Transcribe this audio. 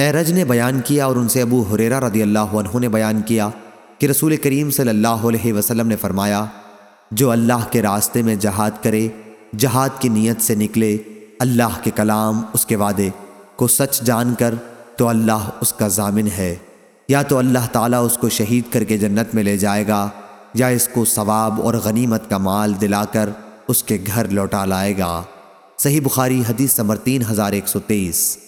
ایرج نے بیان کیا اور ان سے ابو حریرہ رضی اللہ عنہ نے بیان کیا کہ رسول کریم صلی اللہ علیہ وسلم نے فرمایا، جو اللہ کے راستے میں جہاد کرے، جہاد کی نیت سے نکلے، اللہ کے کلام، اس کے وعدے کو سچ جان کر تو اللہ اس کا ضامن ہے۔ یا تو اللہ تعالیٰ اس کو شہید کر کے جنت میں لے جائے گا، یا اس کو ثواب اور غنیمت کا مال دلا کر اس کے گھر لوٹا لائے گا۔ صحیح بخاری حدیث سمر تین ہزار ایک سو تیئیس۔